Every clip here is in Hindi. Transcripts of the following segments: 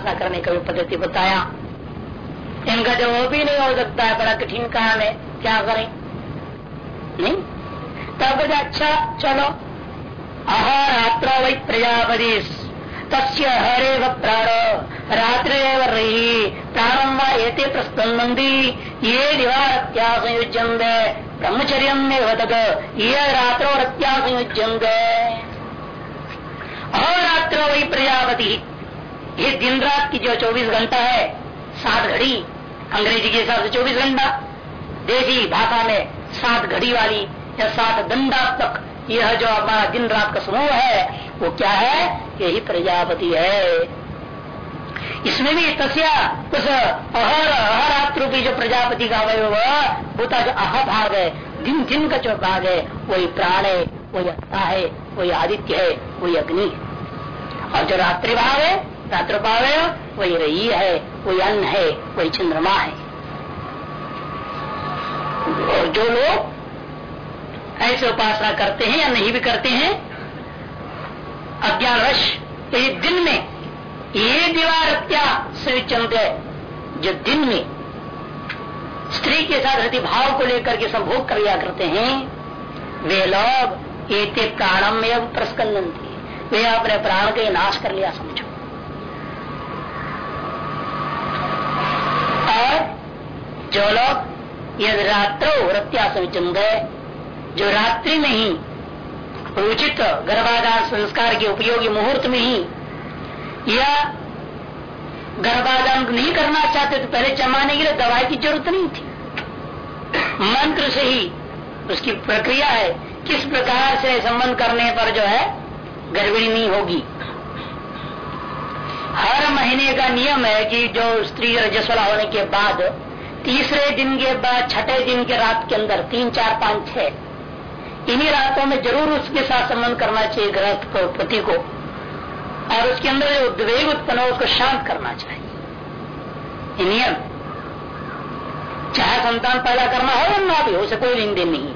ऐसा करने का भी पद्धति बताया। इनका जो वो भी नहीं हो सकता है, बड़ा कठिन काम है, क्या करें? नहीं? तब अच्छा चलो। अहरात्रो वै प्रजापति। तस्य हरेव प्राण। रात्रि रही। प्रारंभ एते प्रस्पंदी ये दिवारत्या संयुज्यंत ब्रह्मचर्य में तक ये रात्रो रत्या संयुज्यंत अहोरात्रो वही प्रजापति। ये दिन रात की जो 24 घंटा है, सात घड़ी, अंग्रेज़ी के हिसाब से 24 घंटा, देसी भाषा में सात घड़ी वाली या सात दंडात्मक, यह जो हमारा दिन रात का समूह है, वो क्या है? यही प्रजापति है। इसमें भी तस्या, उस अहर अहरात रूपी जो प्रजापति का अवय होता जो अह भाग है, दिन दिन का जो भाग है, वही प्राण है, वही अत्ता है, वही आदित्य है, वही अग्नि है। और जो रात्रि भाव है रात्र वही रही है वही अन्न है वही चंद्रमा है। और जो लोग ऐसे उपासना करते हैं या नहीं भी करते हैं अज्ञान यदि दिन में ये दीवारत्या है, जो दिन में स्त्री के साथ हृदय भाव को लेकर के संभोग कर लिया करते हैं, वे लोग एक प्राणम में प्रस्कंदन वे अपने प्राण के नाश कर लिया समझो। और जो लोग यदि रात्रो रत्या सविचंद है जो रात्रि में ही उचित गर्भाधान संस्कार के उपयोगी मुहूर्त में ही या गर्भाधान नहीं करना चाहते तो पहले जमाने के लिए दवाई की ज़रूरत नहीं थी। मंत्र से ही उसकी प्रक्रिया है, किस प्रकार से संबंध करने पर जो है गर्भिणी नहीं होगी। हर महीने का नियम है कि जो स्त्री रजस्वला होने के बाद, तीसरे दिन के बाद, छठे दिन के रात के अंदर, तीन, चार, पाँच, छह, इन्हीं रातों में ज़रूर उसके साथ संबंध करना चाहिए ग्रस्त को, पति को। और उसके अंदर जो उद्वेग उत्पन्न हो, उसको शांत करना चाहिए। नियम। चाहे संतान पैदा करना हो या ना भी हो, उसे कोई लेन देन नहीं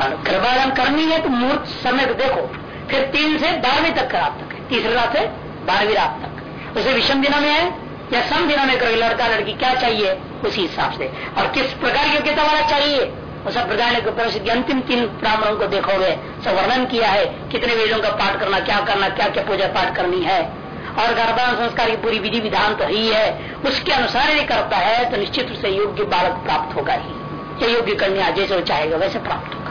और गर्भाधान करनी है तो मुहूर्त समय देखो, फिर तीन से बारहवीं तक रात तक है। तीसरी रात से बारहवीं रात तक। उसे विषम दिनों में है या सम दिनों में करोगे? लड़का लड़की क्या चाहिए? उसी हिसाब से। और किस प्रकार की योग्यता वाला चाहिए? प्रकार के अंतिम तीन ब्राह्मणों को देखोगे। सब वर्णन किया है, कितने वेदों का पाठ करना, क्या करना क्या क्या पूजा पाठ करनी है। और गर्भाधान संस्कार की पूरी विधि विधान तो ही है उसके अनुसार ये करता है तो निश्चित रूप से योग्य बालक प्राप्त होगा ही। या योग्य कन्या जैसे वो चाहेगा, वैसे प्राप्त होगा।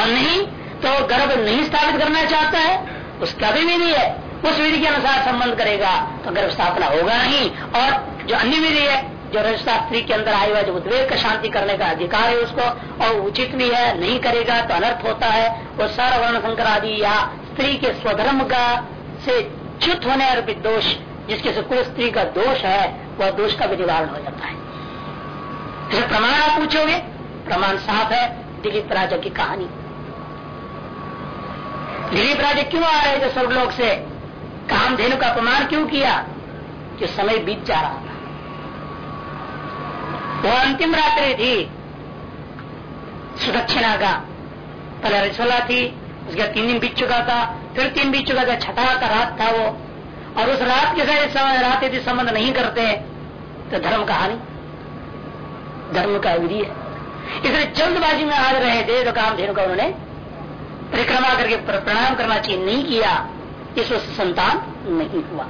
और नहीं तो गर्भ नहीं स्थापित करना चाहता है, उसका भी विधि है। उस विधि के अनुसार संबंध करेगा तो गर्भ स्थापना होगा नहीं। और जो अन्य विधि है, जो रजशास्त्री के अंदर आए हुआ जो उद्वेग का शांति करने का अधिकार है उसको, और उचित भी है, नहीं करेगा तो अनर्थ होता है। वो सारा वर्ण आदि या स्त्री के स्वधर्म का से च्युत होने और दोष, जिसके से कोई स्त्री का दोष है, वह दोष का भी निवारण हो जाता है। जैसे प्रमाण आप पूछोगे? प्रमाण साफ़ है, दिलीप राजा की कहानी। दिलीप राजा क्यों आ रहे थे स्वर्गलोक से? कामधेनु का अपमान क्यों किया? कि समय बीत जा रहा था। वो अंतिम रात्रि थी। सुदक्षिणा का पहले रसोला थी, उसके तीन दिन बीत चुका था, फिर तीन बीत चुका था, छठा का रात था वो। और उस रात के साथ रात यदि संबंध नहीं करते तो धर्म का हानि। धर्म का विधि है। इसलिए जल्दबाजी में आ रहे थे तो काम धेनु का उन्होंने परिक्रमा करके प्रणाम करना चाहिए, नहीं किया। इस संतान नहीं हुआ।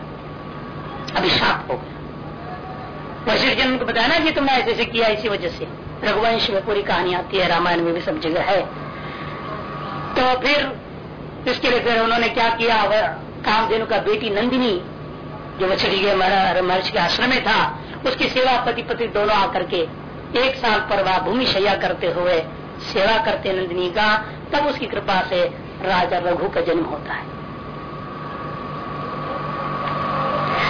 अभिशाप हो गया। वशिष्ठ जन्म को बताया कि तुमने ऐसे ऐसे किया इसी वजह से। रघुवंश में पूरी कहानी आती है, रामायण में भी सब जगह है। तो फिर इसके लिए फिर उन्होंने क्या किया? वह कामधेनु का बेटी नंदिनी, जो वछड़ी के महर्षि के आश्रम में था, उसकी सेवा पति पति दोनों आकर के एक साल पर वह भूमि शैया करते हुए सेवा करते नंदिनी का, तब उसकी कृपा से राजा रघु का जन्म होता है।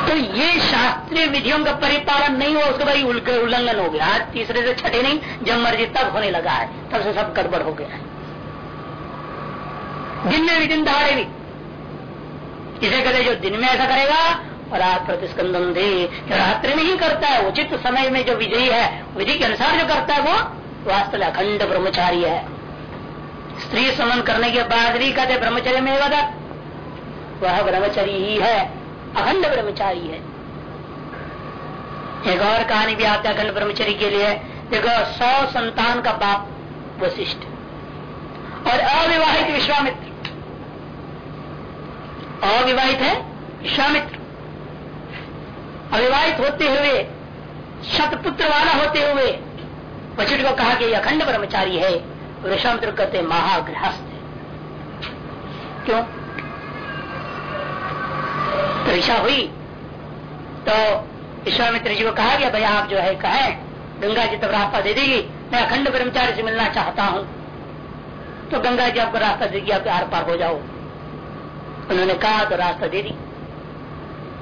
तो ये शास्त्रीय विधियों का परिपालन नहीं हुआ, उसके बाद उल्लंघन हो गया। आज तीसरे से छठे नहीं, जब मर्ज़ी तब होने लगा है। तब से सब गड़बड़ हो गया है। दिन में भी दिन दहाड़े भी। इसे कहते जो दिन में ऐसा करेगा, और आप प्रतिस्कंदन दे। रात्रि में ही करता है, उचित समय में जो विजयी है, विधि के अनुसार जो करता है वो वास्तव में अखंड ब्रह्मचारी है। स्त्री संबंध करने के बाद भी कहते ब्रह्मचर्य में वह ब्रह्मचरी ही है। अखंड ब्रह्मचारी है। एक और कहानी भी आती अखंड ब्रह्मचारी के लिए। देखो, सौ संतान का बाप वशिष्ठ और अविवाहित विश्वामित्र। अविवाहित है विश्वामित्र। अविवाहित होते हुए, शतपुत्र वाला होते हुए वशिष्ठ को कहा कि अखंड ब्रह्मचारी है। विश्वामित्र कहते महागृहस्थ क्यों? तो ईशा हुई तो विश्वामित्र जी को कहा गया, भाई आप जो है, कहे, गंगा जी तब रास्ता दे देगी, मैं अखंड ब्रह्मचारी से मिलना चाहता हूँ। तो गंगा जी आपको रास्ता देगी आप आर पार हो जाओ। उन्होंने कहा तो रास्ता दे दी।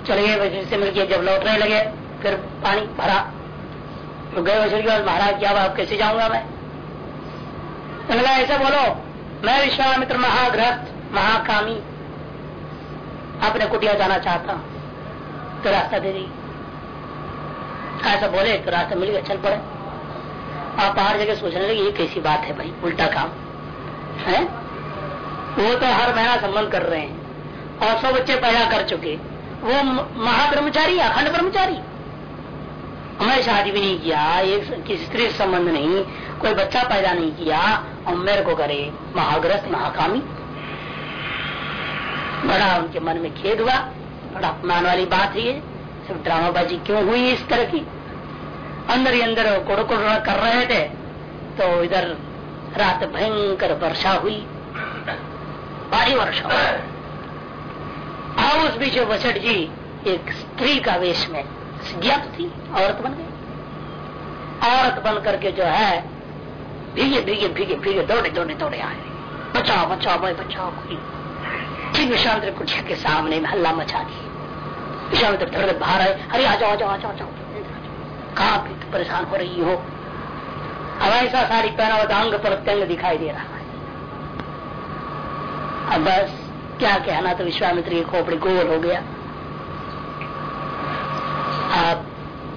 चले गए वशिष्ठ से मिलकर जब लौटने लगे, फिर पानी भरा। तो गए वशिष्ठ के महाराज क्या आप कैसे जाऊँगा मैं? उन्होंने ऐसा बोलो, मैं विश्वामित्र महाग्रस्त महाकामी अपने कुटिया जाना चाहता। हूँ तो रास्ता दे दी। ऐसा बोले तो रास्ता मिल गया चल पड़े। आप बाहर जगह सोचने लगे, ये कैसी बात है भाई, उल्टा काम। है? वो तो हर महीना संबंध कर रहे हैं। और सौ बच्चे पैदा कर चुके। वो महाब्रह्मचारी, अखंड ब्रह्मचारी। हमें शादी भी नहीं किया, एक किसी स्त्री संबंध नहीं, कोई बच्चा पैदा नहीं किया, और मेरे को करे महाग्रस्त, महाकामी। बड़ा उनके मन में खेद हुआ, बड़ा अपमान वाली बात है। सिर्फ़ ड्रामाबाजी क्यों हुई इस तरह की? अंदर ही अंदर कोड़ कोड़ कर रहे थे तो इधर रात भयंकर वर्षा हुई, भारी वर्षा अब उस बीच वसठ जी एक स्त्री का वेश में ज्ञात थी, औरत बन गई। औरत बन करके जो है, भीगे भीगे भीगे भीगे, दौड़े दौड़े दौड़े आए। बचाओ बचाओ भाई बचाओ, कोई। ठीक विश्रांत कुटिया के सामने में हल्ला मचा दी। विश्रांत धड़ बाहर आए। अरे, आ जाओ आ जाओ आ जाओ आ जाओ। कहा परेशान हो रही हो? अब ऐसा साड़ी पहना हुआ अंग पर त्यंग दिखाई दे रहा है। अब बस, क्या कहना तो विश्वामित्र की खोपड़ी गोल हो गया। आप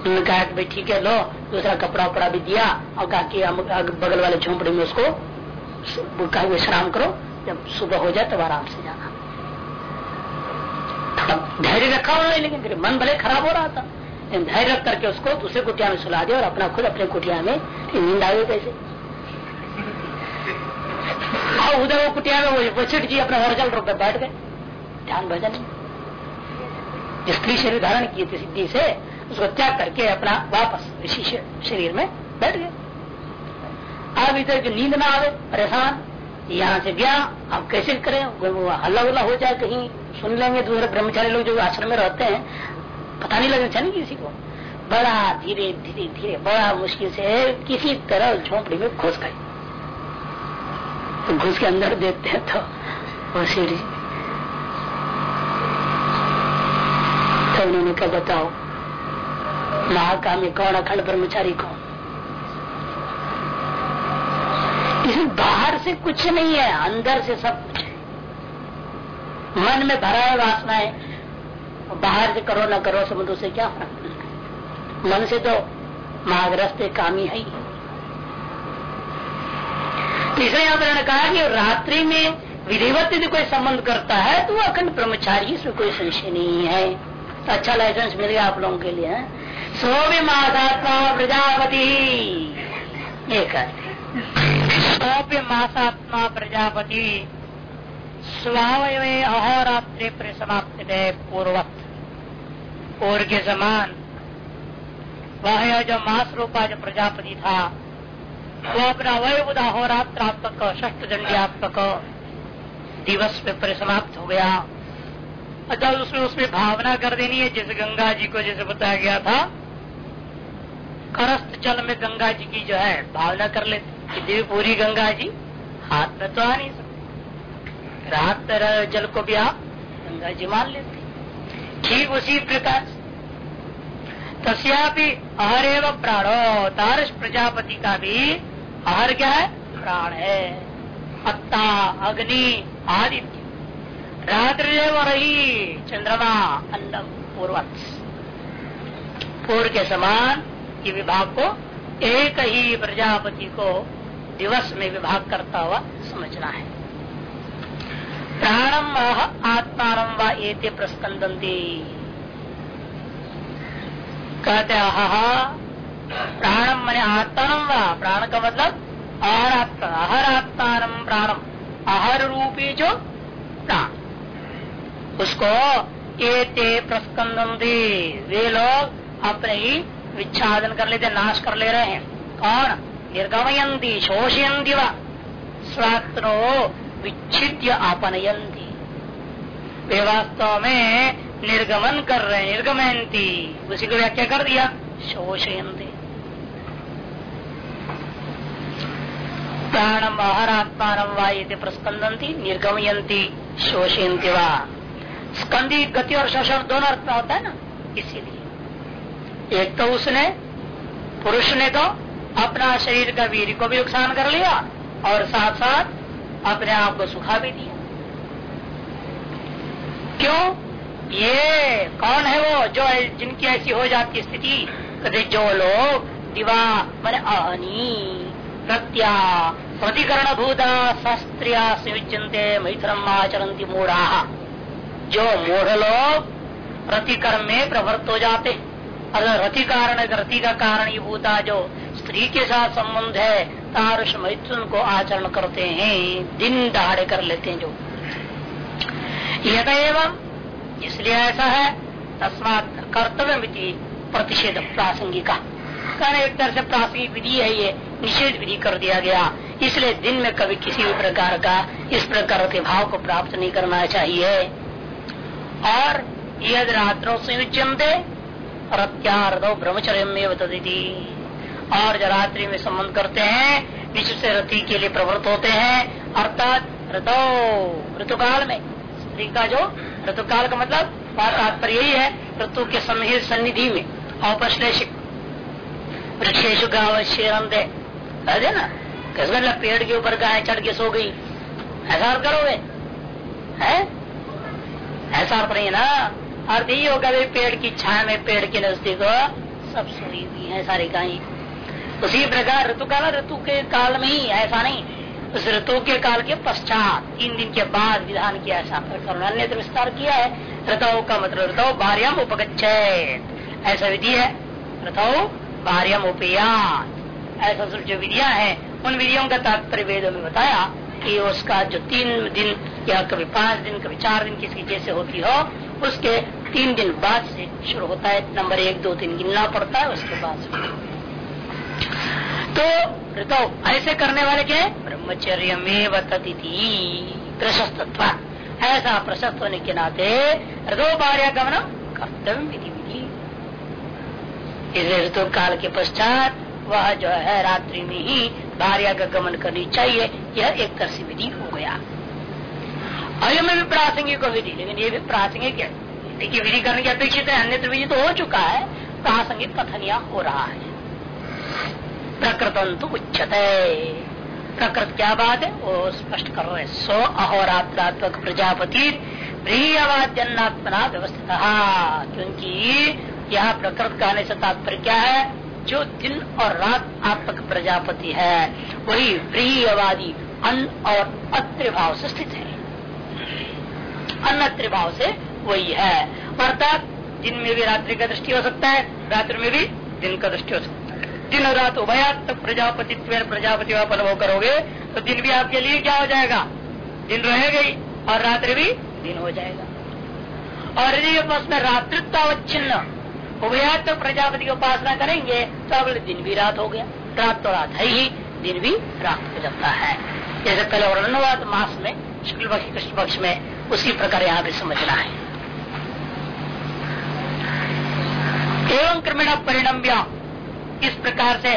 कहा कि भाई ठीक है, लो, दूसरा कपड़ा उपड़ा भी दिया और कहा कि बगल वाले झोंपड़ी में उसको कहा विश्राम करो। जब सुबह हो जाए, तब आराम से जाना। धैर्य रखा नहीं लेकिन फिर मन भले खराब हो रहा था। लेकिन धैर्य रख करके उसको दूसरे कुटिया में सुला दिया और अपना खुद अपने कुटिया में नींद आ गई कैसे? और उधर वो कुटिया में वो वशिष्ठ जी अपने ओरिजिनल रूप में बैठ गए। ध्यान भजन। स्त्री शरीर धारण किए थे सिद्धि से, उसको त्याग करके अपना वापस ऋषि शरीर में बैठ गए। अब इधर जो नींद ना आवे परेशान। यहाँ से गया, अब कैसे करें? हल्ला उल्ला हो जाए कहीं। सुन लेंगे दूसरे ब्रह्मचारी लोग जो आश्रम में रहते हैं, पता नहीं लगना चाहिए किसी को। बड़ा धीरे धीरे धीरे, बड़ा मुश्किल से किसी तरह झोंपड़ी में घुस गए। तो घुस के अंदर देखते हैं तो वो सीढ़ी। तो उन्होंने कहा, बताओ महाकामी कौन अखंड ब्रह्मचारी कौन? इसमें बाहर से कुछ नहीं है, अंदर से सब कुछ मन में भरा है वासनाएँ बाहर से करो, ना करो, समुद्र से क्या फ़र्क मन से तो महाग्रस्त कामी है तीसरे यहाँ पर कहा कि रात्रि में विधिवत यदि कोई संबंध करता है तो वो अखंड ब्रह्मचारी इसमें कोई संशय नहीं है। अच्छा लाइसेंस मिल गया आप लोगों के लिए सो भी मासात्मा प्रजापति। एक सोप्य मासात्मा प्रजापति। स्वावय अहोरात्रि परिसमाप्त पूर्वक पूर्व के समान वह जो मास रूपा जो प्रजापति था, वो अपना वयबुद अहोरात्रात्मक ष्ट दंडियात्मक दिवस में परिसमाप्त हो गया। अच्छा उसमें उसमें भावना कर देनी है, जैसे गंगा जी को जैसे बताया गया था करस्त जल में गंगा जी की जो है भावना कर लेते, कि पूरी गंगा जी हाथ में तो आ नहीं सकते। हाथ जल को भी आप गंगा जी मान लेते ठीक उसी प्रकार तस्यापि अहर एवं प्राणो, तारस प्रजापति का भी अहर क्या है? प्राण है। अत्ता, अग्नि आदित्य रात्रि रही चंद्रमा, अन्नम पूर्वत पूर्व के समान ये विभाग को एक ही प्रजापति को दिवस में विभाग करता हुआ समझना है। प्राणम आत्मा व एते प्रस्कंदी कहते प्राणम मैंने आत्मानम व? प्राण का मतलब अहर आत्मा अहर आत्मानम प्राणम। अहर रूपी जो प्राण। उसको एते प्रस्कंदम वे लोग अपने ही विच्छादन कर लेते, नाश कर ले रहे हैं। कौन? निर्गमयंती शोषयंती व? विच्छिद्य आपनयंती वे वास्तव में निर्गमन कर रहे निर्गमयंती उसी को व्याख्या कर दिया शोषयंती प्राणम आहारात्मान वायते प्रस्कंदंती निर्गमयंती शोषयंती वा। स्कंदी गति और शोषण दोनों अर्थ में होता है ना, इसीलिए। एक तो उसने, पुरुष ने तो अपना शरीर का वीर को भी नुकसान कर लिया, और साथ साथ अपने आप को सुखा भी दिया। क्यों? ये कौन है वो जो जिनकी ऐसी हो जाती स्थिति? कहते जो लोग दिवा मन अहनी, प्रत्या प्रतिकरण भूता शस्त्रिया संयुजनते मैथुरम आचरती मूढ़ा। जो मूढ़ लोग प्रतिकर्म में प्रवृत्त हो जाते। अगर रति कारण रति का कारण ये भूता जो स्त्री के साथ संबंध है तारुष मैथुन को आचरण करते हैं, दिन दहाड़े कर लेते हैं जो। यद इसलिए ऐसा है, तस्मात कर्तव्य प्रतिषेध प्रासंगिका। कहने एक तरह से प्रासंगिक विधि है ये, निषेध विधि कर दिया गया। इसलिए दिन में कभी किसी भी प्रकार का इस प्रकार के भाव को प्राप्त नहीं करना चाहिए। और यद रात्रो संयुज्यमते रत्यार्धो ब्रह्मचर्य में और जो रात्रि में संबंध करते हैं, विश्व से रति के लिए प्रवृत्त होते हैं, अर्थात ऋतो, ऋतुकाल में। स्त्री का जो ऋतुकाल का मतलब तात्पर्य यही है, ऋतु के सन्निहित सन्निधि में औपश्लेषिक वृक्षेश ना? कैसे पेड़ के ऊपर गाय चढ़ के सो गई? ऐसा करोगे? है? ऐसा अर्थ नहीं ना? अर्थ यही होगा पेड़ की छाया में, पेड़ के नज़दीक सब सोई हुई है सारी गाय। उसी प्रकार ऋतु काल ऋतु के काल में ही, ऐसा नहीं। उस ऋतु के काल के पश्चात, तीन दिन के बाद विधान किया ऐसा प्रकरण अन्य विस्तार किया है। ऋतु का मतलब ऋतु भार्यम उपगछ ऐसा विधि है, ऋतु भार्यम उपयात। ऐसा जो विधियाँ हैं, उन विधियों का तात्पर्य वेदों में बताया कि उसका जो तीन दिन, या कभी पाँच दिन, कभी चार दिन किसी जैसे होती हो, उसके तीन दिन बाद से शुरू होता है। नंबर एक, दो, तीन, गिनना पड़ता है, उसके बाद तो ऋतु, ऐसे करने वाले क्या है? ब्रह्मचर्य में वतिथि प्रशस्त ऐसा प्रशस्त होने के नाते ऋतु गमन कर्तव्य विधि विधि। इस ऋतु काल के पश्चात वह जो है रात्रि में ही भार्या का गमन करनी चाहिए, यह एक तरह से विधि हो गया। अयम भी प्रासंगिक विधि, लेकिन ये भी प्रासंगिक है। देखिए विधि करने की अपेक्षित है अन्य विधि तो हो चुका है, प्रासंगिक कथनिया हो रहा है। प्रकृतंतु उच्चते प्रकृत क्या बात है? वो स्पष्ट करो है। सो अहोरात्रात्मक प्रजापति प्रियवाद्यन्नात्मना व्यवस्थित। क्योंकि यह प्रकृत कहने से तात्पर्य क्या है? जो दिन और रात आत्मक प्रजापति है, वही प्रियवादी अन्न और अत्रिभाव से स्थित है। अन्न भाव से वही है। अर्थात दिन में भी रात्रि का दृष्टि हो सकता है, रात्रि में भी दिन का दृष्टि हो सकता है। दिन रात उभयात्मक प्रजापति प्रजापति आप अनुभव करोगे तो दिन भी आपके लिए क्या हो जाएगा? दिन रहेगा ही और रात्रि भी दिन हो जाएगा। और यदि उसमें रात्रित्व अवच्छिन्न उभयात्मक प्रजापति की उपासना करेंगे तो अगले दिन भी रात हो गया। रात तो रात है ही, दिन भी रात हो जाता है। जैसे पहले वर्णवाद मास में शुक्ल पक्ष कृष्ण पक्ष में, उसी प्रकार यहाँ भी समझना है। एवं क्रमेण परिणाम इस प्रकार से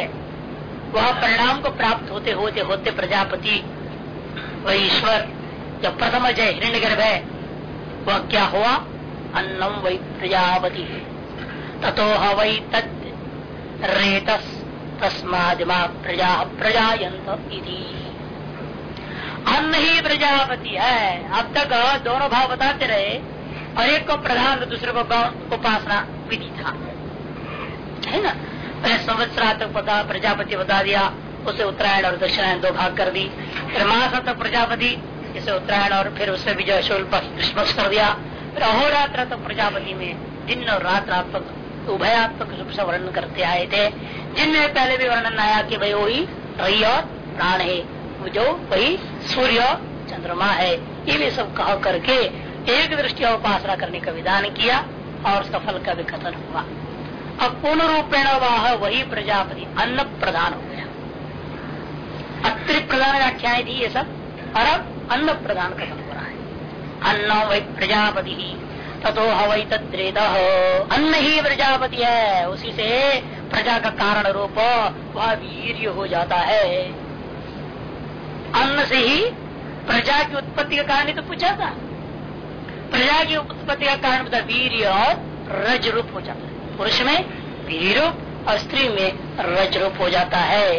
वह परिणाम को प्राप्त होते होते होते प्रजापति वह ईश्वर जो प्रथम जय हिरण्य गर्भ है, वह क्या हुआ? अन्नम वही प्रजापति। तथो हई रेतस तस्मादिमा प्रजा प्रजायंत अन्न ही प्रजापति है। अब तक दोनों भाव बताते रहे, और एक को प्रधान, दूसरे को उपासना विधि था। है ना? संवत्सरा तक पता प्रजापति बता दिया, उसे उत्तरायण और दक्षिणायन दो भाग कर दी। फिर मास तक प्रजापति, इसे उत्तरायण और फिर उससे भी जो शुल्क कर दिया। फिर अहोरात्र तक प्रजापति में दिन और रात रात उभयात्मक रूप से वर्णन करते आए थे। जिनमें पहले भी वर्णन आया कि भाई वही रही और प्राण है जो वही सूर्य चंद्रमा है। ये भी सब कह करके एक दृष्टि उपासना करने का विधान किया और उसका फल का भी कथन हुआ। अब पूर्ण रूपेण वाह वही प्रजापति अन्न प्रधान हो गया अतिरिक्त प्रधान व्याख्याएँ थी ये सब और अब अन्न प्रधान कथन हो रहा है अन्न वही प्रजापति ही तथो हवई तद्रेद अन्न ही प्रजापति है उसी से प्रजा का कारण रूप वह वीर हो जाता है अन्न से ही प्रजा की उत्पत्ति का कारण तो पूछा था प्रजा की उत्पत्ति का कारण वीर और रज रूप हो जाता है पुरुष में वीर रूप और स्त्री में रज रूप हो जाता है।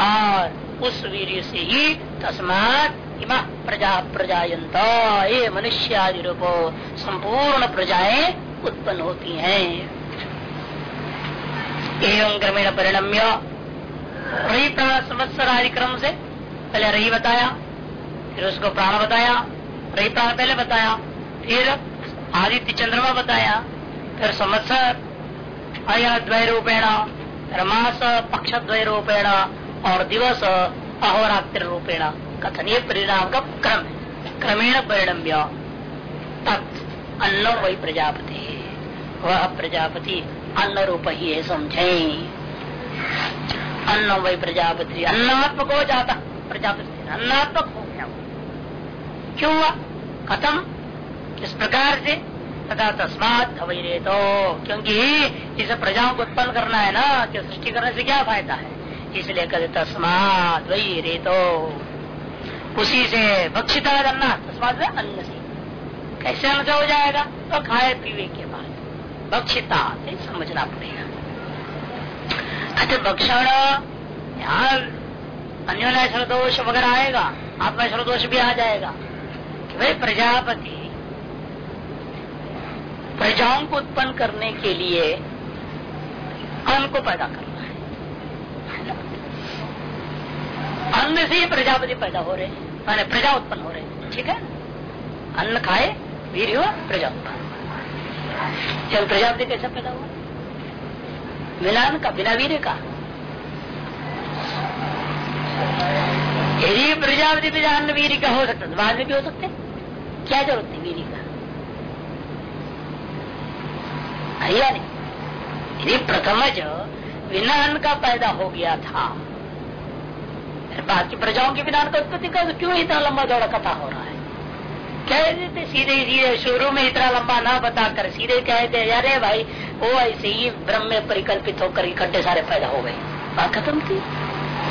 और उस वीर से ही तस्मात इमा प्रजा प्रजायंत ये मनुष्य आदि रूप संपूर्ण प्रजाएँ उत्पन्न होती हैं। एवं क्रमेण परिणम्य रही प्राण संवत्सर आदि क्रम से पहले रही बताया, फिर उसको प्राण बताया रही प्राण पहले बताया, फिर आदित्य चंद्रमा बताया फिर संवत्सर अया द्वय रूपेण मास पक्ष द्वय रूपेण और दिवस अहोरात्र रूपेण कथनीय परिणाम का क्रम, क्रमेण परिणम्य। तत् अन्न वही प्रजापति। वह प्रजापति अन्न रूप ही है समझे अन्न वही प्रजापति अन्नात्मक हो जाता। प्रजापति अन्नात्मक हो गया क्यों हुआ खत्म किस प्रकार से? तथा तस्मात हवई तो क्योंकि इसे प्रजाओं को उत्पन्न करना है ना कि सृष्टि करने से क्या फ़ायदा है? इसलिए कहते तस्मात वही रेतो उसी से भक्षिता करना तस्मात अन्न से कैसे अन्न हो जाएगा? तो खाए पीवे के बाद। भक्षिता समझना पड़ेगा। अच्छा भक्षण, यहाँ अन्य दोष वगैरह आएगा आत्मा दोष भी आ जाएगा। कि भाई प्रजापति प्रजाओं को उत्पन्न करने के लिए अन्न को पैदा करना है। अन्न से ही प्रजापति पैदा हो रहे हैं। माने प्रजा उत्पन्न हो रहे हैं। ठीक है? अन्न खाए वीर हुआ प्रजा उत्पन्न। जब प्रजापति कैसे पैदा हुआ? बिना अन्न का, बिना वीर का। यदि प्रजापति बिना अन्न वीर का हो सकता तो बाद में भी हो सकते क्या ज़रूरत है वीर का या नहीं यदि प्रथम जो बिना का पैदा हो गया था। बाकी प्रजाओं के बिना उत्पत्ति का तो क्यों इतना लंबा दौड़ा कथा हो रहा है? कह देते सीधे सीधे शुरू में इतना लंबा ना बताकर सीधे कहते अरे भाई, वो ऐसे ही ब्रह्म में परिकल्पित होकर इकट्ठे सारे पैदा हो गए। बात खत्म थी।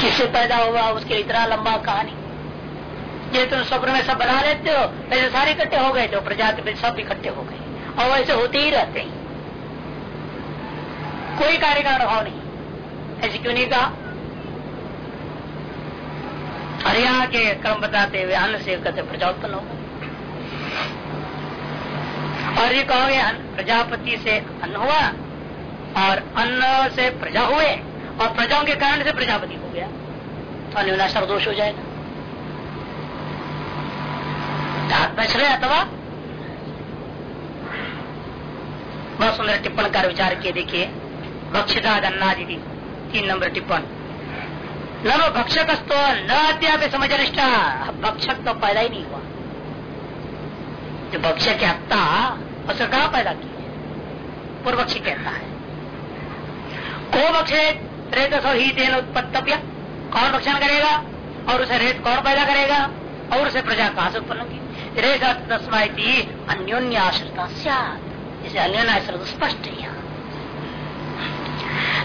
किससे पैदा हुआ, उसके इतना लंबा कहानी? ये तुम स्वप्न में सब बना लेते हो वैसे सारे इकट्ठे हो गए तो प्रजाति सब इकट्ठे हो गए। और ऐसे होते ही रहते हैं। कोई कार्य का अनुभव नहीं। ऐसे क्यों नहीं कहा? हरियाणा के क्रम बताते हुए अन्न से कहते प्रजा उत्पन्न हो। और ये कहोगे प्रजापति से अन्न हुआ और अन्न से प्रजा हुए और प्रजाओं के कारण से प्रजापति हो गया। तो अन्य दोष हो जाएगा। अथवा? बहुत सुंदर टिप्पण कर विचार किए, देखिए। भक्षिता अन्नादि तीन नंबर टिप्पण। न भक्षक तो न अद्याप समझ निष्ठा भक्षक तो पैदा ही नहीं हुआ। जो भक्षक हत्या उसे कहा पैदा की पूर्व पक्षी कहता है। को भक्षे? रेत सो ही तेल उत्पत्तव्य। कौन भक्षण करेगा? और उसे रेत कौन पैदा करेगा? और उसे प्रजा कहा से उत्पन्न होगी? रेत तस्माती अन्योन्य आश्रिता इसे अन्योन्य आश्रित स्पष्ट है यहाँ।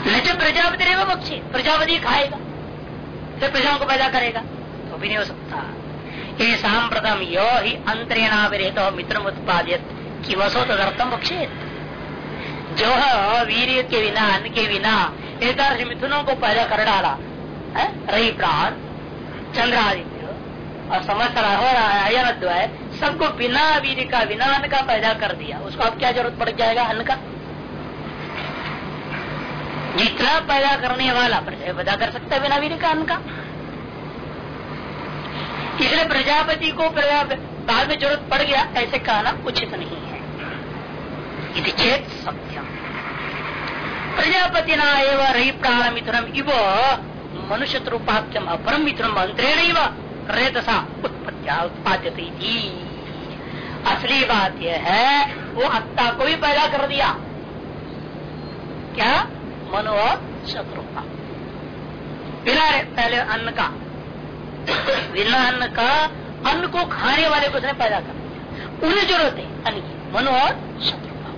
न प्रजापति रेव पक्षी प्रजापति खाएगा फिर प्रजाओं को पैदा करेगा तो भी नहीं हो सकता। ये सांप्रतम यो ही अंतरेणाविरहित तो मित्र उत्पादित कि वसो तदर्थम बक्षेत जो वीर के बिना, अन्न के बिना एक मिथुनों को पैदा कर डाला। है? रही प्राण, चंद्रादित्य, और समस्या हो रहा है अयन सबको बिना वीर का, बिना अन्न का पैदा कर दिया। उसको अब क्या ज़रूरत पड़ जाएगा अन्न का? जितना पैदा करने वाला प्रजा पैदा कर सकता है बिना वीर का। अन्न का इसलिए प्रजापति को बाद में ज़रूरत पड़ गया, ऐसे कहना उचित नहीं है। चेत सत्यम। प्रजापति न एवं रही प्राण मिथुनम इव मनुष्य रूपाख्यम अपरम मिथुनम मंत्रेण रेतसा उत्पत्तिया, उत्पाद्यते असली बात यह है, वो अत्ता को भी पैदा कर दिया। क्या? मनो और शत्रु का बिना पहले अन्न का। बिना अन्न का, अन्न को खाने वाले को उसने पैदा कर दिया। उन्हें ज़रूरत है अन्न की। मनो और शत्रु का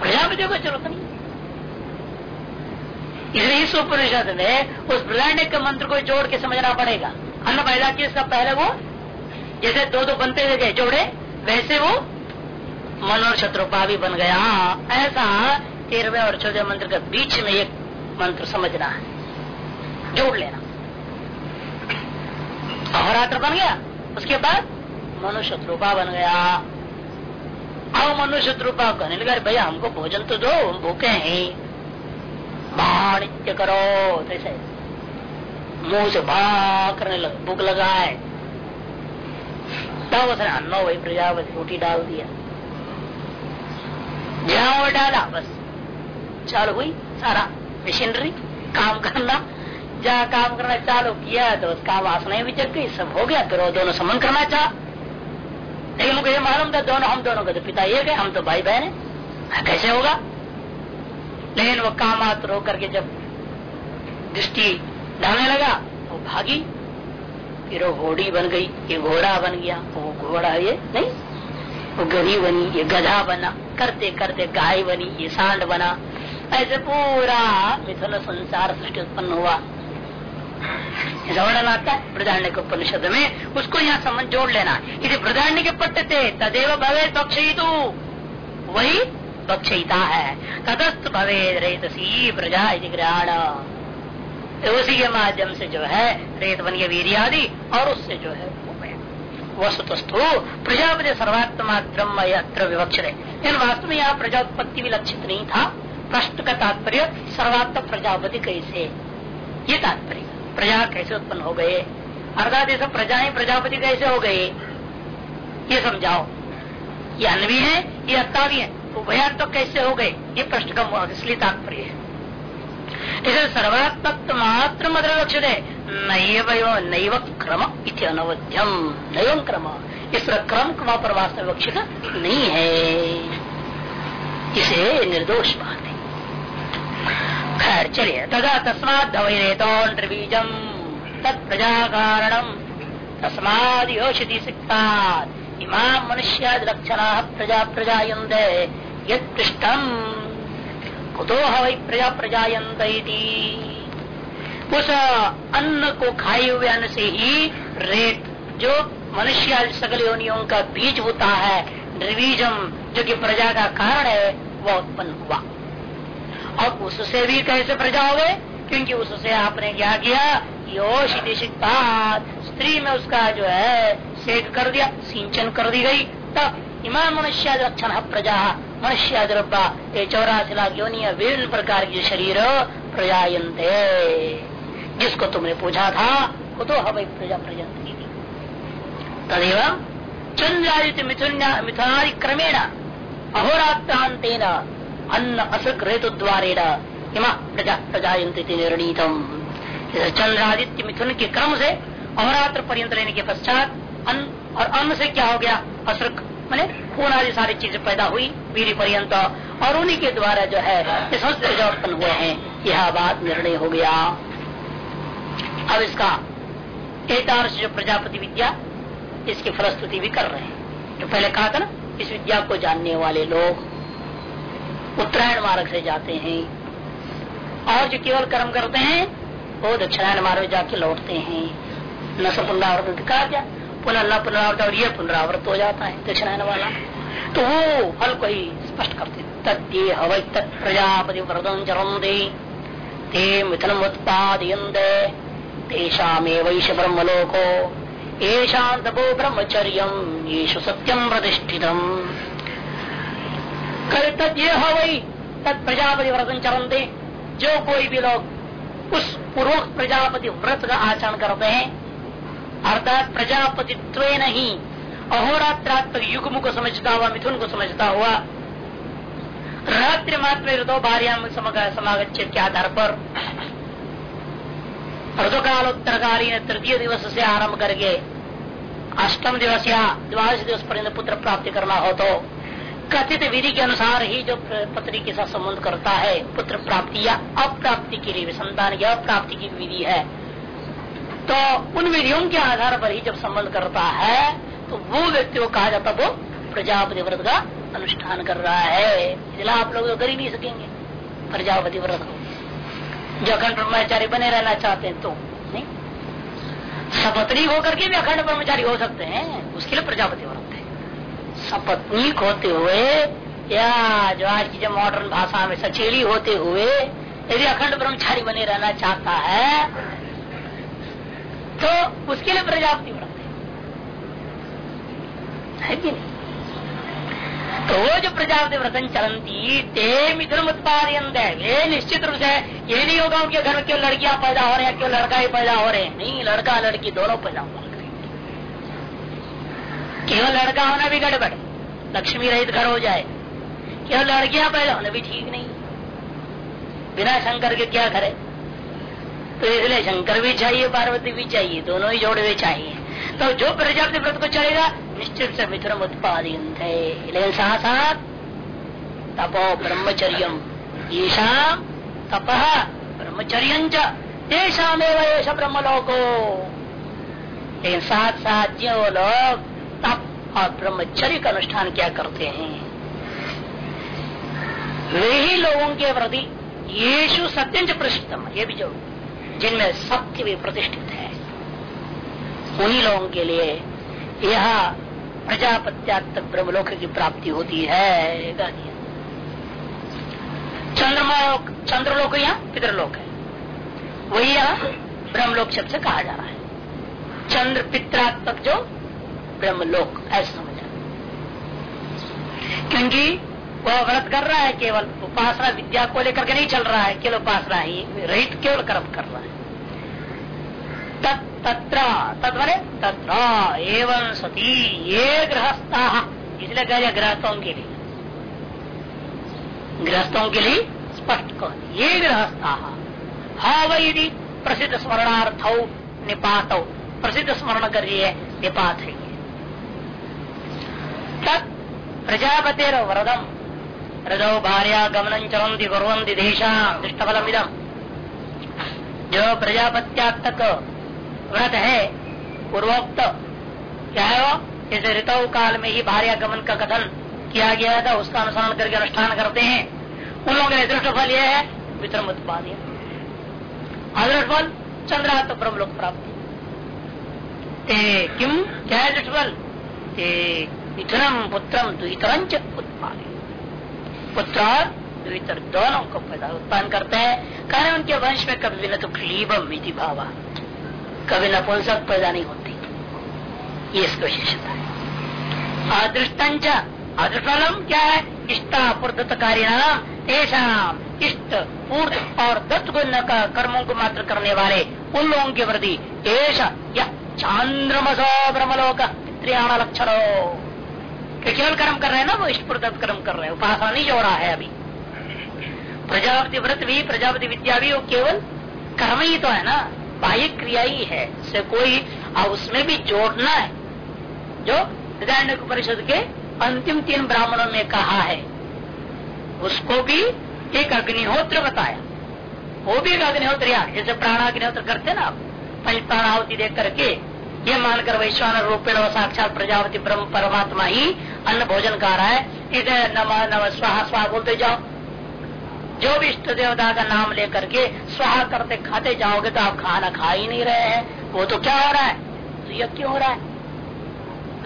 प्रजापति को ज़रूरत नहीं। इसलिए इस उपनिषद में उस ब्रह्मांड के मंत्र को जोड़ के समझना पड़ेगा। अन्न पैदा किया इसका पहले वो, जैसे दो दो बनते गए जोड़े, वैसे वो मन और शत्रुपा भी बन गया। ऐसा तेरहवें और चौदह मंत्र के बीच में एक मंत्र समझना है। जोड़ लेना। अहोरात्र बन गया। उसके बाद मनुष्य रूपा बन गया। अब मनुष्य रूपा कहने लगा भैया, हमको भोजन तो दो, हम भूखे हैं। बाणित्य करो। जैसे मुँह से भा करने लग, भूख लगा है तब उसने अन्न वही प्रजापति रोटी डाल दिया। जहाँ डाला, बस। चालू हुई, सारा मशीनरी काम करना। जहाँ काम करना चालू किया तो उसका वासना भी जग गई, सब हो गया, फिर वो दोनों समन करना चाह। लेकिन मुझे मालूम था, दोनों, हम दोनों के तो पिता एक है हम तो भाई बहन है कैसे होगा? लेकिन वो काम मात्र होकर के जब दृष्टि डालने लगा, वो भागी, फिर वो घोड़ी बन गई, ये घोड़ा बन गया। वो घोड़ा ये नहीं, वो गधी बनी, ये गधा बना करते करते गाय बनी, ये सांड बना। ऐसे पूरा मिथुन संसार सृष्टि उत्पन्न हुआ। वर्णन आता है प्रधान्य के उपनिषद में, उसको यहाँ संबंध जोड़ लेना। यदि प्रधान्य के पट्ट थे, तदेव भवे बक्षयितु वही बक्षयिता है। तदस्त भवे रेतसी प्रजा ग्रहण। उसी के माध्यम से जो है, रेत बन गया वीर आदि, और उससे जो है वस्तुस्तु, प्रजापति सर्वात्मा ब्रह्म यत्र विवक्ष वास्तव में यहाँ प्रजा उत्पत्ति भी लक्षित नहीं था प्रश्न का तात्पर्य सर्वात्म प्रजापति कैसे? ये तात्पर्य। प्रजा कैसे उत्पन्न हो गए? अर्थात ये सब प्रजाएँ प्रजापति कैसे हो गए? ये समझाओ। ये अन्न भी है, ये अत्ता भी है उभयात तो कैसे हो गए? ये प्रश्न का इसलिए तात्पर्य है। इसे सर्वात्मक मात्र मदर लक्षण है। नैव नैव क्रम इति अनवध्यम। नैव क्रम। इस क्रम वहाँ पर वास्तव नहीं है। इसे निर्दोष बात खैर चलिए तदा तस्मात निर्बीजम तत्प्रजा कारणम तस्माद योषिति सिक्ता मनुष्य लक्षण प्रजा प्रजायन्त। यृष्टम कुतो हई प्रजा प्रजायंत उस अन्न को खाए हुए अन्न से ही रेत, जो मनुष्य सकल योनियों का बीज होता है निर्वीजम जो कि प्रजा का कारण है, वह उत्पन्न हुआ। और उससे भी कैसे प्रजा हो गए? क्योंकि उससे आपने क्या किया? योषित स्त्री में उसका जो है, सेक कर दिया, सिंचन कर दी गई। तब इमान मनुष्य लक्षण प्रजा, मनुष्य द्रव्या, ये चौरासी लाख योनि विभिन्न प्रकार के शरीर प्रजायंते जिसको तुमने पूछा था, वो तो हवाई प्रजा प्रजंती तदेव चंद्रादित्य मिथुन मिथुनादि क्रमेण अहोरात्रांतेन अन्न असक रेतु द्वारे प्रजा निर्णीतम। चंद्रादित्य मिथुन के क्रम से अवरात्र पर्यंत रहने के पश्चात अन्न और अन्न से क्या हो गया? असृक, मैंने खून आदि सारी चीज़ें पैदा हुई वीरी पर्यंत। और उन्हीं के द्वारा जो है उत्पन्न हुए हैं। यह बात निर्णय हो गया। अब इसका एक जो प्रजापति विद्या, इसकी फलस्तुति भी कर रहे हैं। जो पहले कहा था ना, इस विद्या को जानने वाले लोग उत्तरायण मार्ग से जाते हैं। और जो केवल कर्म करते हैं, वो दक्षिणायन मार्ग जाके लौटते हैं। न सब पुनरावृत कहा गया? पुनः न पुनरावृत और ये पुनरावृत हो जाता है, दक्षिणायन वाला। तो वो फल को ही स्पष्ट करते तद्ये हवै, तत् प्रजापति व्रतम चरम दे ते मिथुनम उत्पादयन्ते। तेषामेवैष ब्रह्मलोको येषां तपो ब्रह्मचर्यम, येषु सत्यम प्रतिष्ठितम। तद ये हो वही तद प्रजापति व्रत चरण दे जो कोई भी लोग उस पूर्वक प्रजापति व्रत का आचरण करते हैं, अर्थात प्रजापति नहीं, अहोरात्रात्मक युग्म को समझता हुआ, मिथुन को समझता हुआ, रात्रि मात्र दो भारिया समागत के आधार पर ऋतुकालोत्तरकालीन तृतीय दिवस से आरंभ करके अष्टम दिवस या द्वादश दिवस पर पुत्र प्राप्ति करना हो तो कथित विधि के अनुसार ही जो पत्नी के साथ संबंध करता है, पुत्र प्राप्ति या अप्राप्ति के लिए संतान की अप्राप्ति की विधि है। तो उन विधियों के आधार पर ही जब संबंध करता है तो वो व्यक्ति को कहा जाता वो प्रजापति व्रत का अनुष्ठान कर रहा है। इसलिए आप लोग तो कर ही नहीं सकेंगे, प्रजापति व्रत को। जो अखंड ब्रह्मचारी बने रहना चाहते हैं तो नहीं। सपत्नी होकर के भी अखंड ब्रह्मचारी हो सकते हैं, उसके लिए प्रजापति व्रत। सपत्नीक होते हुए या जो आज की जो मॉडर्न भाषा में सचेली होते हुए, यदि अखंड ब्रह्मचारी बने रहना चाहता है तो उसके लिए प्रजापति व्रत है। कि नहीं? तो वो जो प्रजापति व्रतन चलती ते मिथुन उत्पादन ये निश्चित रूप से ये नहीं होगा उनके घर में क्यों लड़कियाँ पैदा हो रहे हैं, क्यों लड़का ही पैदा हो रहे हैं। नहीं लड़का लड़की दोनों पैदा हो। केवल लड़का होना भी गड़बड़। लक्ष्मी रहित घर हो जाए। केवल लड़कियाँ पैदा होना भी ठीक नहीं। बिना शंकर के क्या करे? तो इसलिए शंकर भी चाहिए, पार्वती भी चाहिए, दोनों ही जोड़े हुए चाहिए। तो जो प्रजापति व्रत को चलेगा निश्चित से मिथुन उत्पादन थे। लेकिन साथ साथ तपो ब्रह्मचर्य ईशा तप ब्रह्मचर्य तेषामेव ब्रह्म लोको लेकिन साथ साथ जो लोग तप और ब्रह्मचर्य का अनुष्ठान क्या करते हैं? वे ही लोगों के प्रति येषु सत्यंच प्रसिद्धम, ये भी जो जिनमें सत्य भी प्रतिष्ठित है। उन्हीं लोगों के लिए यह प्रजापत्यात्मक ब्रह्मलोक की प्राप्ति होती है चंद्रमा चंद्रलोक यहाँ पितृलोक है। वही यहाँ ब्रह्मलोक शब्द से कहा जा रहा है। चंद्र पित्रात्मक जो ब्रह्मलोक ऐसा समझा क्योंकि वह व्रत कर रहा है, केवल उपासना विद्या को लेकर के नहीं चल रहा है, केवल उपासना ही रहित केवल कर्म कर रहा है। तत्र तत्र, एवं सती, ये गृहस्था, इसलिए कह दिया गृहस्थों के लिए। गृहस्थों के लिए स्पष्ट कह ये गृहस्था, हा वही प्रसिद्ध स्मरणार्थ निपात, प्रसिद्ध स्मरण कर रही है निपात। है तत् प्रजापतिर व्रतम हृदय भार्या गमन चलती कुरंती देशा, दृष्टफलम इदम। जो प्रजापत्यात्मक व्रत है पूर्वोक्त। क्या है वो जैसे ऋतु काल में ही भार्य गमन का कथन किया गया था, उसका अनुसरण करके अनुष्ठान करते हैं। उन लोगों के दृष्ट फल यह है विक्रम उत्पाद अदृष्ट फल चंद्रात्म ब्रह्मलोक प्राप्ति। ते किम? क्या है दृष्ट फल मिथुनम पुत्रम द्वितरंच उत्पाद पुत्र और द्वितर दोनों को पैदा उत्पादन करते हैं। कारण उनके वंश में कभी न तो क्लीबम मिति भावा। कभी नपुंसक पैदा नहीं होती। ये इसकी विशेषता है। अदृष्टंच अदृष्टलम क्या है? इष्टा पूर्तकारी नाम तेषाम इष्ट, पूर्त और दत्त गुण का कर्मों को मात्र करने वाले उन लोगों के प्रति ऐसा यह चांद्रमसो ब्रह्मलोक त्रियाण लक्षण। केवल कर्म कर रहे हैं ना, वो इष्ट कर्म कर रहे हैं। उपासना नहीं जोड़ा है अभी। प्रजापति व्रत भी, प्रजापति विद्या भी, वो केवल कर्म ही तो है ना। बाह्य क्रिया ही है। से कोई, अब उसमें भी जोड़ना है। जो हृदय परिषद के अंतिम तीन ब्राह्मणों में कहा है, उसको भी एक अग्निहोत्र बताया। वो भी एक अग्निहोत्र जैसे प्राणाग्निहोत्र करते ना पंच प्राणावती देख करके ये मानकर वैश्वान रूपेण साक्षात प्रजापति ब्रह्म परमात्मा ही अन्न भोजन कर रहा है। इधर नम नम, स्वाहा स्वाहा बोलते जाओ। जो भी इष्ट देवता का नाम लेकर के स्वाहा करते खाते जाओगे तो आप खाना खा ही नहीं रहे हैं। वो तो क्या हो रहा है? तो यह क्यों हो रहा है।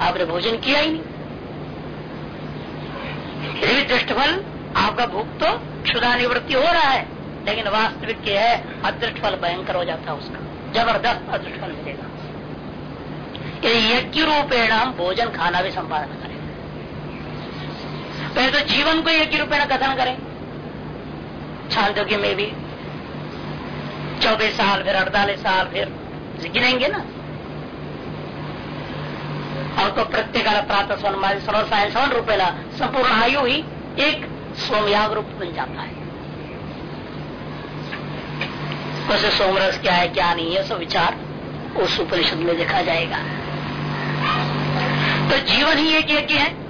आपने भोजन किया ही नहीं। दृष्टफल, आपका भूख तो क्षुदा निवृत्ति हो रहा है, लेकिन वास्तविक है अदृष्ट फल भयंकर हो जाता है उसका। ज़बरदस्त अदृष्ट फल मिलेगा। यज्ञ रूपेण हम भोजन खाना भी संपादन करें। पहले तो जीवन को यज्ञ रूपेण कथन करें। छांदोग्य में भी। चौबीस साल, फिर अड़तालीस साल, फिर गिनेंगे ना। और तो प्रत्येक प्रातः स्वर्ण स्वर्ण रुपये संपूर्ण आयु ही एक सोमयाग रूप बन जाता है। वैसे सोमरस क्या है, क्या नहीं है, सब विचार उस उपनिषद में देखा जाएगा। तो जीवन ही एक यज्ञ है।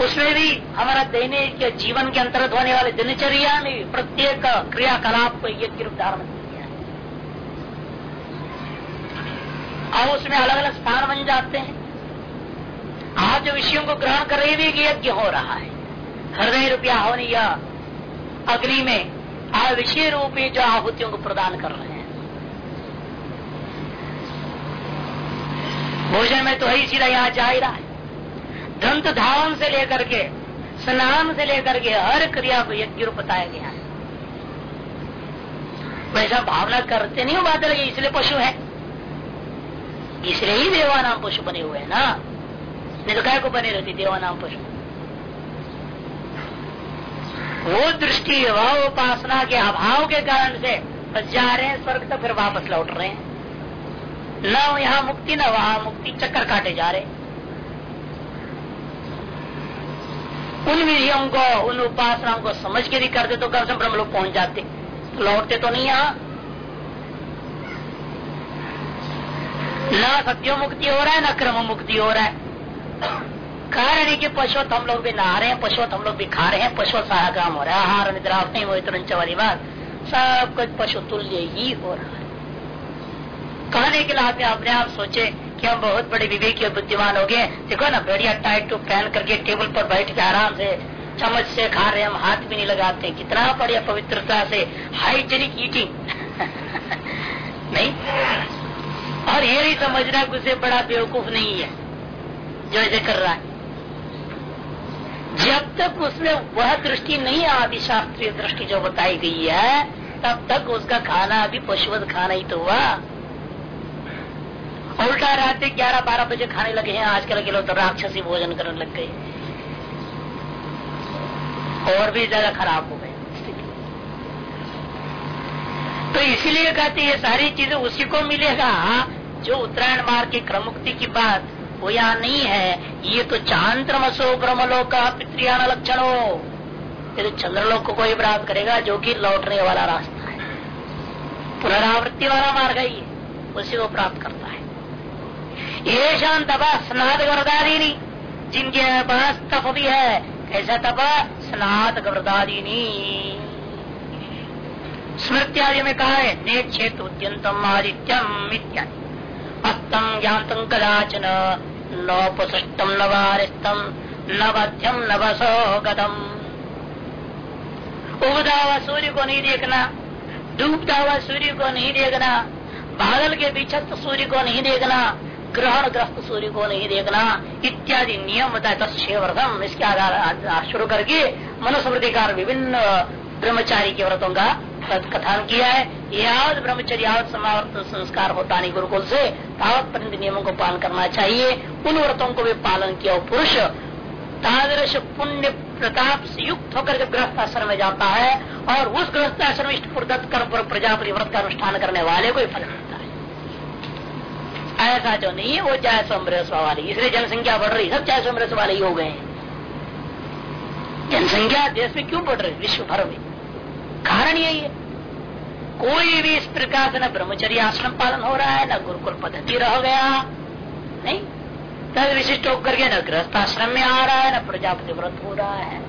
उसमें भी हमारा दैनिक जीवन के अंतर्गत होने वाले दिनचर्या में भी प्रत्येक क्रियाकलाप को यज्ञ रूप धारण किया है। और उसमें अलग अलग स्थान बन जाते हैं। आप जो विषयों को ग्रहण कर रहे भी यज्ञ हो रहा है। हृदय रूपया होने या अग्नि में आप विषय रूपी जो आहुतियों को प्रदान कर रहे हैं। भोजन में तो ही सीधा यहाँ जा ही रहा है। दंत धावन से लेकर के, स्नान से लेकर के हर क्रिया को यज्ञ रूप बताया गया है। वैसा भावना करते नहीं बात लगे इसलिए पशु है। इसलिए ही देवा नाम पशु बने हुए हैं ना। तो को बने रहती देवा नाम पशु। वो दृष्टि, वह उपासना के अभाव के कारण से बस जा रहे हैं, स्वर्ग तो फिर वापस लौट रहे हैं। न यहाँ मुक्ति, न वहाँ मुक्ति, चक्कर काटे जा रहे। उन विधियों को, उन उपासनाओं को समझ के भी करते तो कम से ब्रह्म लोग पहुँच जाते। तो लौटते तो नहीं यहाँ। न सत्यो मुक्ति हो रहा है, न क्रम मुक्ति हो रहा है। कारण है कि पशुत हम लोग भी नहा रहे हैं पशुत हम लोग भी खा रहे हैं पशु सारा काम हो रहा है। आहार, निद्रा नहीं वो तुरंत वाली बात। सब कुछ पशु तुल्य ही हो रहा है। कहने के लिए अपने आप सोचे कि हम बहुत बड़े विवेकी और बुद्धिमान हो गए। देखो ना बढ़िया टाइट टू पहन करके टेबल पर बैठ के आराम से चम्मच से खा रहे हम हाथ भी नहीं लगाते कितना बढ़िया पवित्रता से हाइजेनिक ईटिंग नहीं? और ये नहीं समझना कि बड़ा बेवकूफ़ नहीं है। जो ऐसे कर रहा है। जब तक उसमें वह दृष्टि नहीं आदि शास्त्रीय दृष्टि जो बताई गई है, तब तक उसका खाना अभी पशुवत खाना ही तो हुआ। उल्टा रात ग्यारह बारह बजे खाने लगे हैं आजकल के लोग तो राक्षसी भोजन करने लग गए। और भी ज़्यादा खराब हो गए। तो इसीलिए कहते ये सारी चीज़ें उसी को मिलेगा। जो उत्तरायण मार्ग की क्रमुक्ति की बात, वो यहाँ नहीं है। ये तो चांद्रमसो ब्रह्मलोक का पितृयान लक्षण। हो ये तो चंद्रलोक को कोई प्राप्त करेगा, जो कि लौटने वाला रास्ता है। पुनरावृत्ति वाला मार्ग है ये, उसी को प्राप्त करता है। ये शांत स्नात वरदादीनी जिनके पास तप भी है कैसा तप स्नात वरदादीनी स्मृति आदि में कहा है नेक्षेत्र उद्यंतम आदित्यम इत्यादि अस्तम ज्ञातम कदाचन नौपसृष्टम न वारिस्तम न बध्यम न बसो गदम उगता हुआ सूर्य को नहीं देखना डूबता हुआ सूर्य को नहीं देखना, बादल के बीचत सूर्य को नहीं देखना ग्रहण ग्रस्त सूर्य को नहीं देखना, इत्यादि नियम बताए तस्वर्धम इसके आधार शुरू करके मनुस्मृतिकार विभिन्न ब्रह्मचारी के व्रतों का कथन किया है। याद ब्रह्मचर्य यावत समावर्त संस्कार होता नहीं गुरुकुल से, तावत परिंद नियमों को पालन करना चाहिए। उन व्रतों को भी पालन किया पुरुष तादृश पुण्य प्रताप से युक्त होकर जब गृहस्थ आश्रम में जाता है और उस गृहस्थ आश्रम इष्ट प्रदत्त कर्म पर प्रजापति व्रत का अनुष्ठान करने वाले को ही फल मिलता ऐसा जो नहीं है वो चाहे सोमरस वाले इसलिए जनसंख्या बढ़ रही सब चाहे सोमरस वाले ही हो गए। जनसंख्या देश में क्यों बढ़ रही? विश्व भर में। कारण यही है। कोई भी इस प्रकार से न ब्रह्मचर्य आश्रम पालन हो रहा है न गुरुकुल पद्धति रह गया। नहीं? तद विशिष्ट होकर के न गृहस्थ आश्रम में आ रहा है न प्रजापति व्रत हो रहा है।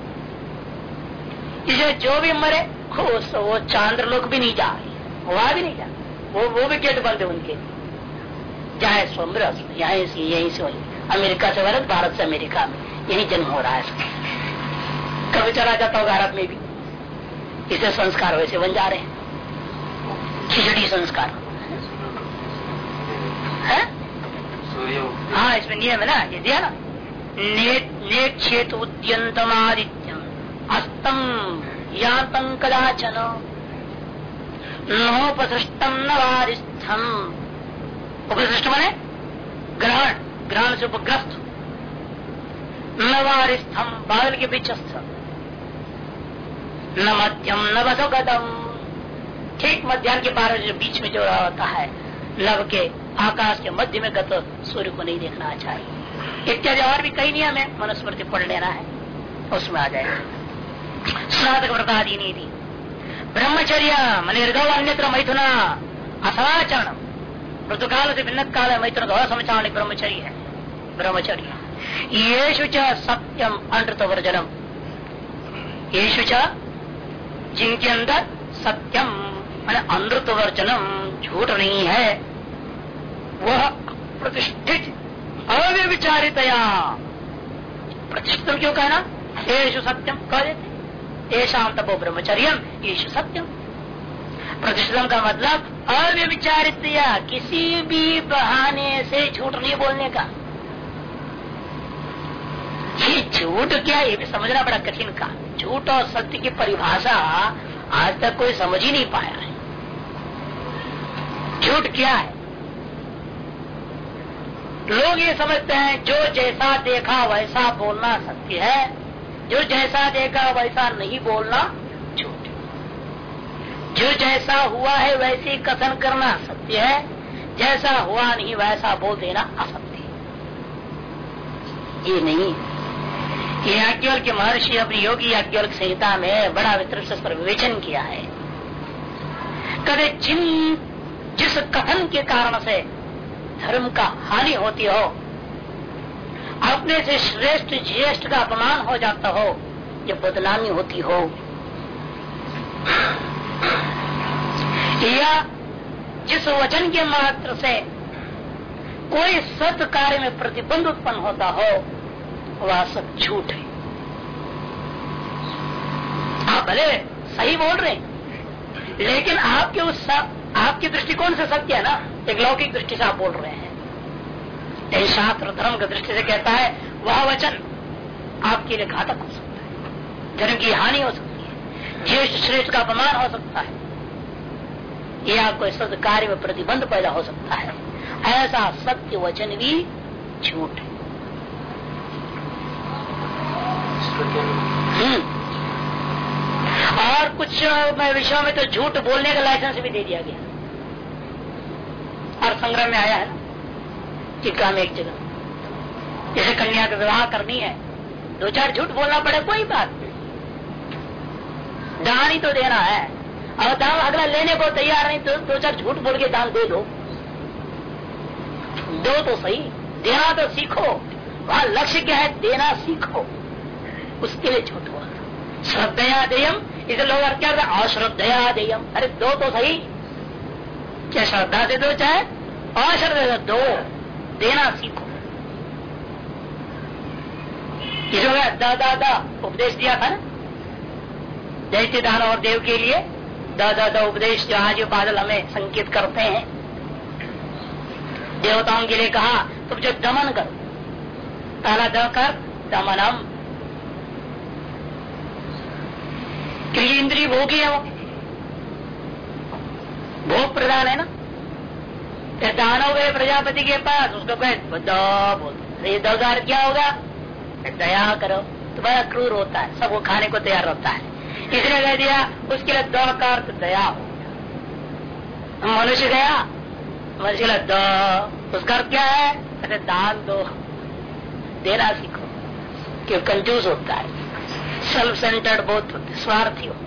इसे जो भी मरे वो, वो चांद्र लोग भी नहीं जा रहे। वहाँ भी नहीं जा वो वो भी गेट बंद है उनके चाहे सोमरस यहीं से यहीं से अमेरिका से भारत भारत से अमेरिका में। यही जन्म हो रहा है कभी चला जाता हो भारत में भी। इसे संस्कार वैसे बन जा रहे हैं। खिचड़ी संस्कार। है? हाँ इसमें नियम है ना, ये दिया ना। नेक्षेत उद्यंतमादित्यम अस्तम यातम कदाचन नोपसृष्टम न वारिस्थम उपसृष्ट मने ग्रहण ग्रहण से उपग्रस्त न वारिस्थम बादल के बीच न मध्यम, न बसो कदम ठीक मध्यान्ह के बारह बजे बीच में जो होता है लव के आकाश के मध्य में गत सूर्य को नहीं देखना चाहिए इत्यादि और भी कई नियम है, मनुस्मृति पढ़ लेना है, उसमें आ जाएगा। स्नातक व्रतादी नीति ब्रह्मचर्य निर्गव अन्यत्र मैथुना असमाचरण ऋतुकाल से भिन्न काल मैथुन गौ समाचारण ब्रह्मचर्य। है ब्रह्मचर्य। येषु च सत्यम अनृत वर्जनम येषु च जिनके अंदर सत्यम अनृत वर्जनम झूठ नहीं है। वह प्रतिष्ठित अव्यविचारितया। प्रतिष्ठित क्यों कहना? येषु सत्यम कह देते। ऐसा तपो ब्रह्मचर्य येषु सत्यम प्रतिष्ठितम का मतलब अव्यविचारित किसी भी बहाने से झूठ नहीं बोलने का। ये झूठ क्या? ये भी समझना बड़ा कठिन का। झूठ और सत्य की परिभाषा आज तक कोई समझ ही नहीं पाया है। झूठ क्या है? लोग ये समझते हैं, जो जैसा देखा वैसा बोलना सत्य है, जो जैसा देखा वैसा नहीं बोलना जो जैसा हुआ है वैसे ही कथन करना सत्य है। जैसा हुआ नहीं, वैसा बोल देना असत्य ये नहीं ये याज्ञवल के महर्षि अपनी योगी याज्ञवल संहिता में बड़ा वितृष पर विवेचन किया है। कभी जिन जिस कथन के कारण से धर्म का हानि होती हो, अपने से श्रेष्ठ ज्येष्ठ का अपमान हो जाता हो, ये बदनामी होती हो। या जिस वचन के मात्र से कोई सत कार्य में प्रतिबंध उत्पन्न होता हो, वह सब झूठ है। आप भले सही बोल रहे लेकिन आपके उस आपके दृष्टिकोण से सत्य है ना, एक लौकिक दृष्टि से आप बोल रहे हैं। शास्त्र धर्म की दृष्टि से कहता है, वह वचन आपके लिए घातक हो सकता है धर्म की हानि हो सकती है। ज्येष्ठ श्रेष्ठ का अपमान हो सकता है। यह आपको सत्य कार्य में प्रतिबंध पैदा हो सकता है। ऐसा सत्य वचन भी झूठ है। हम्म। और कुछ मैं विषयों में तो झूठ बोलने का लाइसेंस भी दे दिया गया। और संग्रह में आया है ना टीका में एक जगह। जैसे कन्या का विवाह करनी है, दो चार झूठ बोलना पड़े, कोई बात दान ही तो देना है। और दान अगला लेने को तैयार नहीं तो दो चार झूठ बोल के दान दे दो। दो तो सही। देना तो सीखो। वहाँ लक्ष्य क्या है? देना सीखो। उसके लिए झूठ हुआ श्रद्धया देयम इसे लोग क्या अश्रद्धया देयम अरे दो तो सही। क्या श्रद्धा से दो चाहे? अश्रद्धा दो देना सीखो। इसमें दादा दा उपदेश दिया था ना? दैत्य दान और देव के लिए द द, दा उपदेश जो आज बादल हमें संकेत करते हैं। देवताओं के लिए कहा, तुम जो दमन करो पहला द कर दमनम। क्योंकि इंद्रिय भोगी है वो। भोग प्रधान है ना? दानव गए प्रजापति के पास। उसको कहे बोलते दौदार क्या होगा? दया करो। तो बड़ा क्रूर होता है। सब वो खाने को तैयार होता है। इसने कह दिया? उसके लिए द का अर्थ दया हो गया। मनुष्य गया मनुष्य लिए उसका अर्थ क्या है? अरे दान दो। देना सीखो, क्यों? कंजूस होता है। सेल्फ सेंटर्ड बहुत स्वार्थी होता है।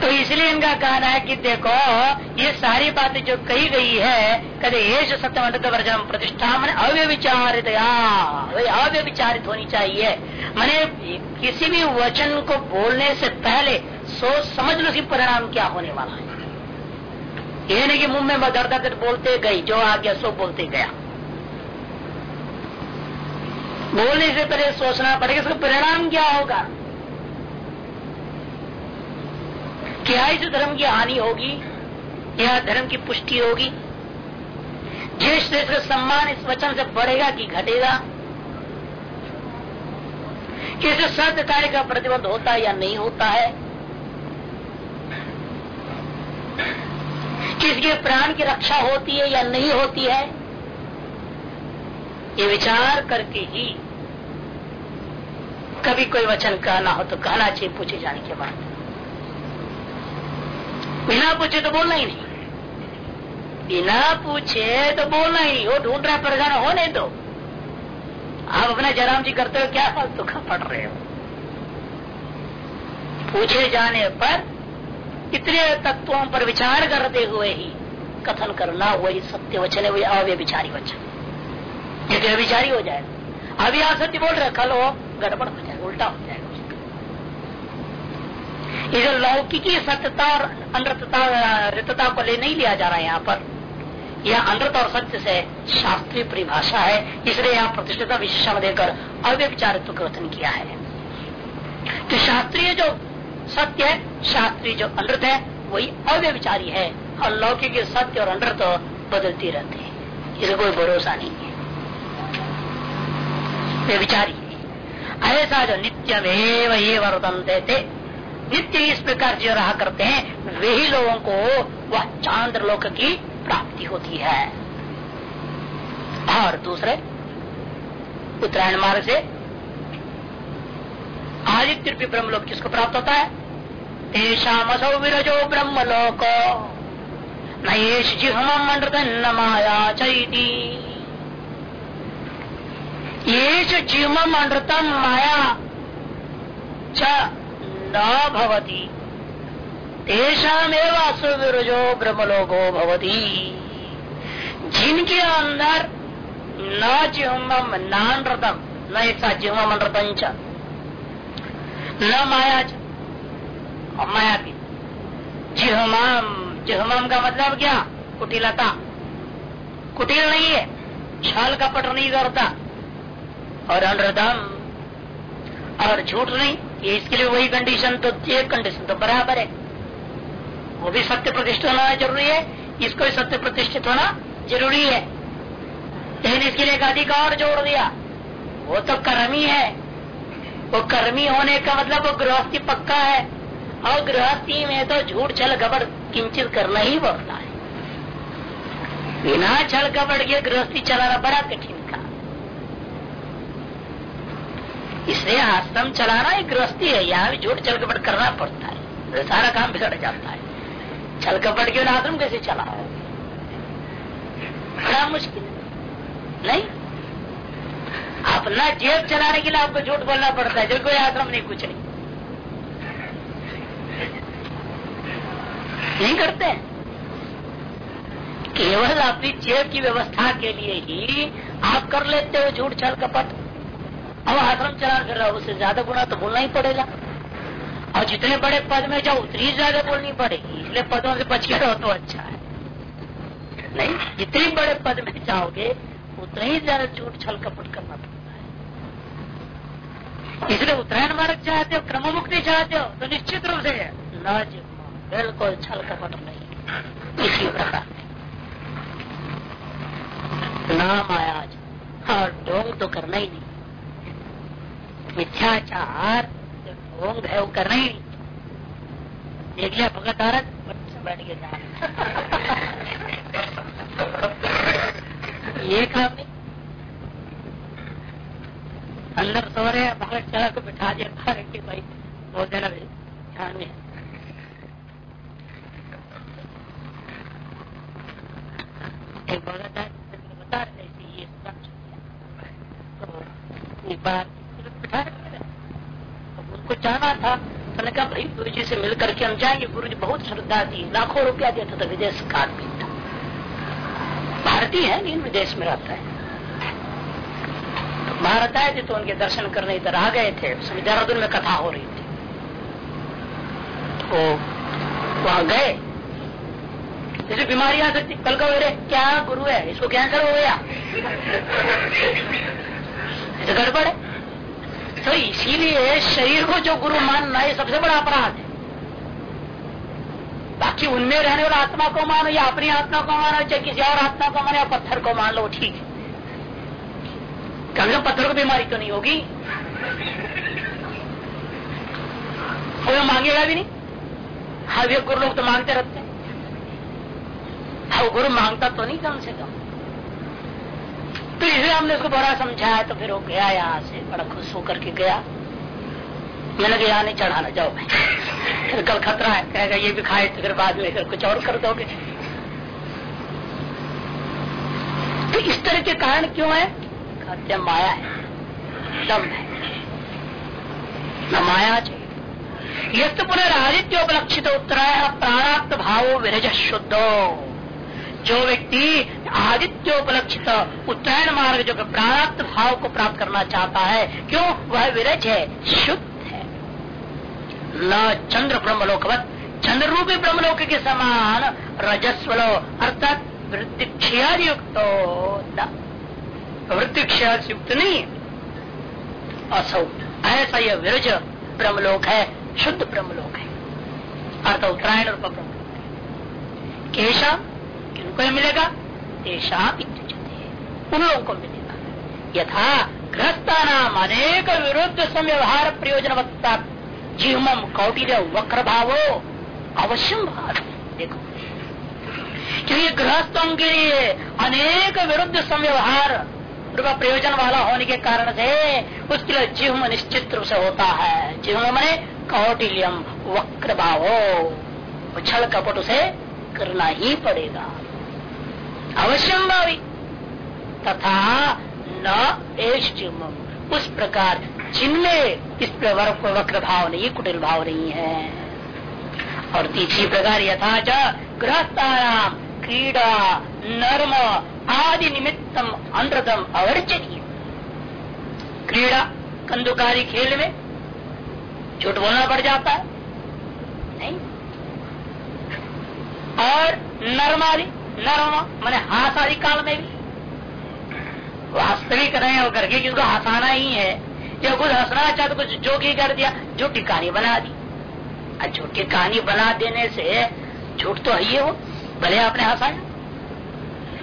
तो इसलिए इनका कहना है कि देखो, ये सारी बातें जो कही गई है, कदे ये जो वर्जन प्रतिष्ठा, मैंने अव्यविचारित अव्यविचारित होनी चाहिए। मैंने किसी भी वचन को बोलने से पहले सोच समझ लो कि परिणाम क्या होने वाला है। ये नहीं कि मुँह में दर दर बोलते गई जो आ गया सो बोलते गया। बोलने से पहले सोचना पड़ेगा, इसका परिणाम क्या होगा? क्या इस धर्म की हानि होगी? या धर्म की पुष्टि होगी? जिस देश का सम्मान इस वचन से बढ़ेगा कि घटेगा? किसी सत्य कार्य का प्रतिबंध होता है या नहीं होता है? किसके प्राण की रक्षा होती है या नहीं होती है? ये विचार करके ही कभी कोई वचन कहना हो तो कहना चाहिए, पूछे जाने के बाद बिना पूछे तो बोलना ही नहीं। बिना पूछे तो बोलना ही नहीं। वो ढूंढ रहा परेशान होने दो। आप अपना जयराम जी करते हो, क्या दुख पड़ रहे हो? पूछे जाने पर इतने तत्वों पर विचार करते हुए ही कथन करना वही सत्य वचन है वही अव्यभिचारी वचन। ये तो अभिचारी हो जाएगा अभी आप सत्य बोल रहे, कल वो गड़बड़ हो जाएगा उल्टा हो जाएगा इधर लौकिकी सत्यता और अनृतता रितता को ले नहीं लिया जा रहा है यहाँ पर। यह अनृत और सत्य से शास्त्रीय परिभाषा है, इसलिए यहाँ प्रतिष्ठिता विशेषण देकर अव्यविचारित्व कथन किया है। तो शास्त्रीय जो सत्य है, शास्त्रीय जो अनृत है, वही अव्यविचारी है, और लौकिक सत्य और अनृत बदलती रहते हैं। इसे कोई भरोसा नहीं है। व्यविचारी ऐसा जो नित्यमेव वही वर्तनते थे नित्य इस प्रकार जो रहा करते हैं, वे ही लोगों को वह चांद्र लोक की प्राप्ति होती है। और दूसरे, उत्तरायण मार्ग से आदित्य रूपी ब्रह्म लोक किसको प्राप्त होता है? तेषाम असौ विरजो ब्रह्म लोक नयेश न माया चैती। ये जीवम अनृतम माया च न असुविरजो ब्रह्मलोको भवती। जिनके अंदर न जिहम नानृतम न एक साथ जिहम अनृतम न माया च माया भी जिहमाम जिहमाम का मतलब क्या? कुटिलता। कुटिल नहीं है, छल कपट नहीं करता, और अनृतम, और झूठ नहीं। इसके लिए वही कंडीशन तो एक कंडीशन तो बराबर है। वो भी सत्य प्रतिष्ठित होना ज़रूरी है, इसको भी सत्य प्रतिष्ठित होना ज़रूरी है। लेकिन इसके लिए एक अधिकार जोड़ दिया। वो तो कर्मी है। वो कर्मी होने का मतलब वो गृहस्थी पक्का है। और गृहस्थी में तो झूठ छल गबड़ किंचित करना ही पड़ता है। बिना छल गबड़ के गृहस्थी चलाना बड़ा कठिन का इसलिए आश्रम चलाना एक गृहस्थी है। यहाँ भी झूठ छल कपट करना पड़ता है। तो सारा काम बिगड़ जाता है। छल कपट के आश्रम कैसे चला? बड़ा मुश्किल नहीं? अपना जेब चलाने के लिए आपको झूठ बोलना पड़ता है। जो कोई आश्रम नहीं कुछ नहीं। नहीं करते केवल अपनी जेब की व्यवस्था के लिए ही आप कर लेते हो झूठ छल कपट अब आश्रम चला फिर रहा, उससे ज़्यादा गुना तो बोलना ही पड़ेगा। और जितने बड़े पद में जाओ, उतनी ज़्यादा बोलनी पड़ेगी। इसलिए पदों से बच के रहो तो अच्छा है। नहीं, जितने बड़े पद में जाओगे, उतना ही ज़्यादा झूठ छल कपट करना पड़ता है। इसलिए उत्तरायण मार्ग चाहते हो क्रम मुक्ति चाहते हो तो निश्चित रूप से न बिल्कुल छल कपट नहीं। इसी प्रकार। नाम आया और ढोंग तो करना ही नहीं। मिथ्याचार है वो करना ही नहीं। देख लिया, भगत आ रहा बैठ के ये काम नहीं। अंदर सो रहे हैं, भगत चला को बिठा दिया, बाहर के भाई बोल देना ध्यान में एक भगत है बता रहे थे ये तो एक बार बिठा तो उनको जाना था मैंने कहा भाई गुरु जी से मिल करके हम जाएँगे, गुरु जी बहुत श्रद्धा थी। लाखों रुपया देता था विदेश का आदमी था। भारतीय है, लेकिन विदेश में रहता है। तो भारत आए थे तो उनके दर्शन करने इधर आ गए थे। देहरादून में कथा हो रही थी। तो वहाँ गए। जैसे बीमारी आ सकती, कल का मेरे क्या गुरु है? इसको कैंसर हो गया गड़बड़ है। तो इसीलिए शरीर को जो गुरु मानना है सबसे बड़ा अपराध है। बाकी उनमें रहने वाला आत्मा को मानो या अपनी आत्मा को मानो, चाहे किसी और आत्मा को मानो या पत्थर को मान लो, ठीक है। कभी पत्थर को बीमारी तो नहीं होगी। वो मांगेगा भी नहीं। हाँ वे गुरु लोग तो मांगते रहते हैं। हाँ गुरु माँगता तो नहीं कम से कम। तो इसलिए हमने उसको बड़ा समझाया तो फिर वो गया यहाँ से, बड़ा खुश होकर के गया। मैंने कहा नहीं चढ़ाना, जाओ फिर कल खतरा है। कहेगा, ये भी खाए तो फिर बाद में फिर कुछ और कर दोगे। तो इस तरह के कारण क्यों है खाद्य माया है? दम है। न माया चाहिए। यस्त पुनरादित्योपलक्षित उत्तरायण प्राणात्म भाव विरज शुद्धो। जो व्यक्ति आदित्योपलक्षित उत्तरायण मार्ग जो प्राणाप्त भाव को प्राप्त करना चाहता है, क्यों? वह विरज है, शुद्ध चंद्र ब्रह्मलोकवत। चंद्र रूपी ब्रह्मलोक के समान रजस्वलो, अर्थात वृत्ति युक्त वृत्ति नहीं। असौ। ऐसा यह विरज ब्रह्मलोक है, शुद्ध ब्रह्मलोक है। अर्थ उत्तरायण रूप ब्रह्मलोक। है केशा किनको मिलेगा? तेषा उन लोगों को मिलेगा। यथा ग्रस्ता नाम अनेक विरुद्ध संव्यवहार प्रयोजन जीवम कौटिल्य वक्र भावो अवश्यम देखो। क्योंकि गृहस्थों के लिए अनेक विरुद्ध संव्यवहार प्रयोजन वाला होने के कारण से उसके लिए जीव निश्चित रूप से होता है। जीव में कौटिल्यम वक्र भावो उछल कपट उसे करना ही पड़ेगा। अवश्यम भावी तथा न एश उस प्रकार जिनमें इस वक्र भाव नहीं, कुटिल भाव नहीं है। और तीसरी प्रकार यथा गृहस्थान क्रीड़ा, नर्म आदि निमित्तम अनृतम अवर्जनीय। क्रीड़ा, कंदुकारी खेल में झूठ बोलना पड़ जाता है। नहीं। और नर्मादि नर्म मैंने हास आदि काल में भी। वास्तविक रहे हो करके किसको हंसाना ही है? या कुछ हंसना चाहते तो कुछ जोगी कर दिया? झूठी कहानी बना दी। झूठी कहानी बना देने से झूठ तो है वो। भले आपने हंसाया।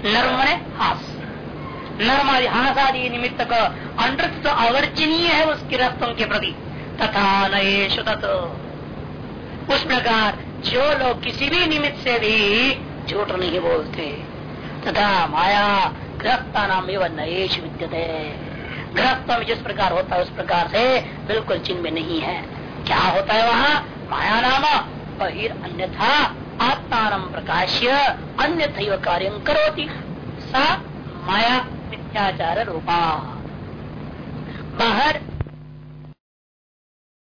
नर्म ने हास। नर्म आदि हास आदि निमित्त का अनृत तो अवर्जनीय है उसकी रस्तों के प्रति। तथा नएश उस प्रकार जो लोग किसी भी निमित्त से भी झूठ नहीं बोलते, तथा माया ग्रस्ता नाम एवं नएश विद्यते। ग्रस्त में जिस प्रकार होता है, उस प्रकार से बिल्कुल चिन्ह में नहीं है। क्या होता है वहाँ? माया नाम बहिर अन्यथा आत्मान प्रकाश्य अन्य कार्य करोती। सा माया मिथ्याचार रूपा। बाहर